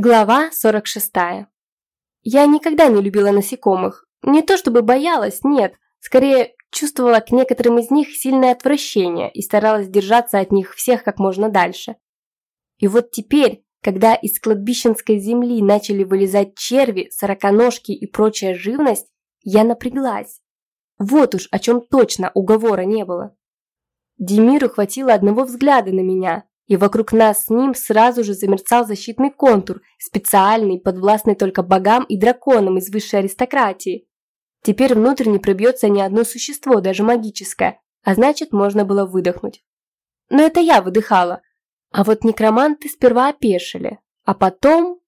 Глава 46. Я никогда не любила насекомых. Не то чтобы боялась, нет. Скорее, чувствовала к некоторым из них сильное отвращение и старалась держаться от них всех как можно дальше. И вот теперь, когда из кладбищенской земли начали вылезать черви, сороконожки и прочая живность, я напряглась. Вот уж о чем точно уговора не было. Демиру хватило одного взгляда на меня, и вокруг нас с ним сразу же замерцал защитный контур, специальный, подвластный только богам и драконам из высшей аристократии. Теперь внутрь не пробьется ни одно существо, даже магическое, а значит, можно было выдохнуть. Но это я выдыхала. А вот некроманты сперва опешили, а потом...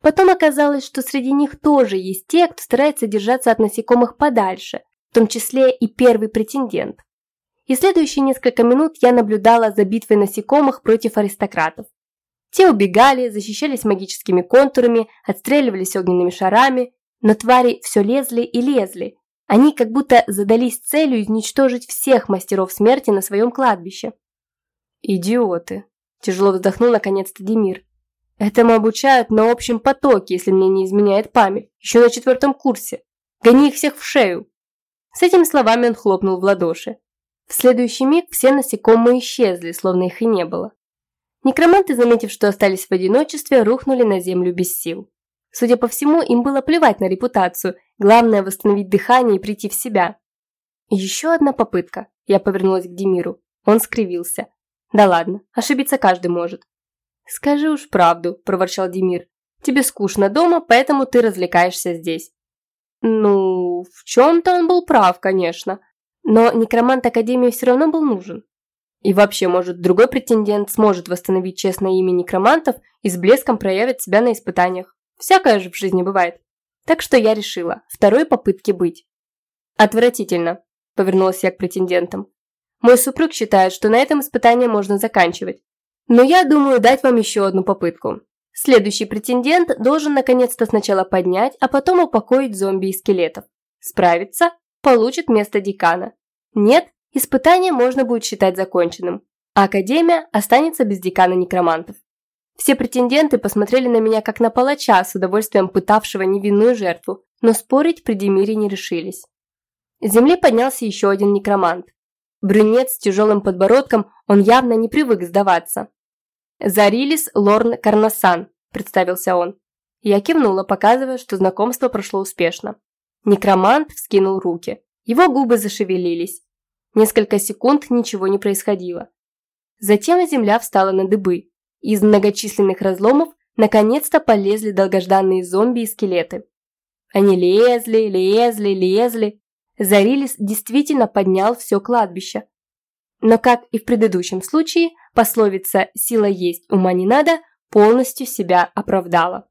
Потом оказалось, что среди них тоже есть те, кто старается держаться от насекомых подальше, в том числе и первый претендент и следующие несколько минут я наблюдала за битвой насекомых против аристократов. Те убегали, защищались магическими контурами, отстреливались огненными шарами, но твари все лезли и лезли. Они как будто задались целью изничтожить всех мастеров смерти на своем кладбище. «Идиоты!» – тяжело вздохнул наконец-то Демир. «Этому обучают на общем потоке, если мне не изменяет память, еще на четвертом курсе. Гони их всех в шею!» С этими словами он хлопнул в ладоши. В следующий миг все насекомые исчезли, словно их и не было. Некроманты, заметив, что остались в одиночестве, рухнули на землю без сил. Судя по всему, им было плевать на репутацию, главное восстановить дыхание и прийти в себя. Еще одна попытка. Я повернулась к Демиру. Он скривился. Да ладно, ошибиться каждый может. Скажи уж правду, проворчал Демир. Тебе скучно дома, поэтому ты развлекаешься здесь. Ну, в чем-то он был прав, конечно. Но некромант Академии все равно был нужен. И вообще, может, другой претендент сможет восстановить честное имя некромантов и с блеском проявит себя на испытаниях. Всякое же в жизни бывает. Так что я решила, второй попытки быть. Отвратительно, повернулась я к претендентам. Мой супруг считает, что на этом испытание можно заканчивать. Но я думаю дать вам еще одну попытку. Следующий претендент должен наконец-то сначала поднять, а потом упокоить зомби и скелетов. Справиться получит место декана. Нет, испытание можно будет считать законченным, а Академия останется без декана некромантов. Все претенденты посмотрели на меня как на палача, с удовольствием пытавшего невинную жертву, но спорить при Демире не решились. С земли поднялся еще один некромант. Брюнет с тяжелым подбородком, он явно не привык сдаваться. «Зарилис Лорн Карнасан», – представился он. Я кивнула, показывая, что знакомство прошло успешно. Некромант вскинул руки. Его губы зашевелились. Несколько секунд ничего не происходило. Затем земля встала на дыбы. Из многочисленных разломов наконец-то полезли долгожданные зомби и скелеты. Они лезли, лезли, лезли. Зарилис действительно поднял все кладбище. Но, как и в предыдущем случае, пословица «сила есть, ума не надо» полностью себя оправдала.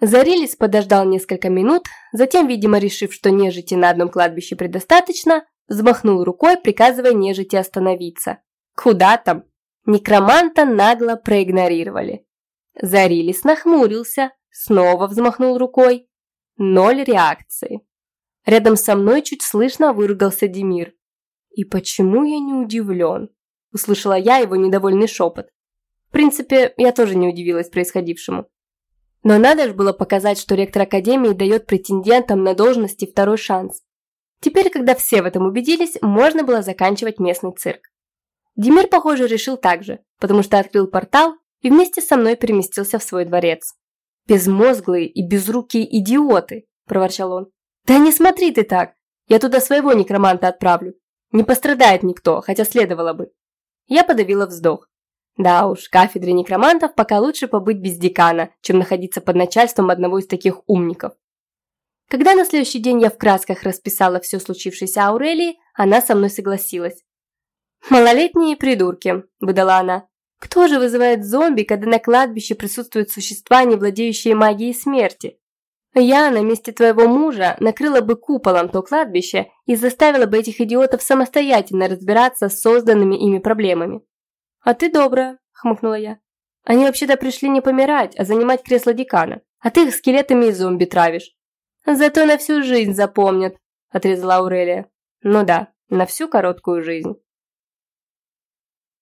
Зарилис подождал несколько минут, затем, видимо, решив, что нежити на одном кладбище предостаточно, взмахнул рукой, приказывая нежити остановиться. Куда там? Некроманта нагло проигнорировали. Зарилис нахмурился, снова взмахнул рукой. Ноль реакции. Рядом со мной чуть слышно выругался Демир. «И почему я не удивлен?» Услышала я его недовольный шепот. В принципе, я тоже не удивилась происходившему. Но надо же было показать, что ректор Академии дает претендентам на должности второй шанс. Теперь, когда все в этом убедились, можно было заканчивать местный цирк. Демир, похоже, решил так же, потому что открыл портал и вместе со мной переместился в свой дворец. «Безмозглые и безрукие идиоты!» – проворчал он. «Да не смотри ты так! Я туда своего некроманта отправлю. Не пострадает никто, хотя следовало бы». Я подавила вздох. Да уж, кафедре некромантов пока лучше побыть без декана, чем находиться под начальством одного из таких умников. Когда на следующий день я в красках расписала все случившееся Аурелии, она со мной согласилась. «Малолетние придурки», – выдала она. «Кто же вызывает зомби, когда на кладбище присутствуют существа, не владеющие магией смерти? Я на месте твоего мужа накрыла бы куполом то кладбище и заставила бы этих идиотов самостоятельно разбираться с созданными ими проблемами. «А ты добрая», – хмыкнула я. «Они вообще-то пришли не помирать, а занимать кресло декана, а ты их скелетами и зомби травишь». «Зато на всю жизнь запомнят», – отрезала Аурелия. «Ну да, на всю короткую жизнь».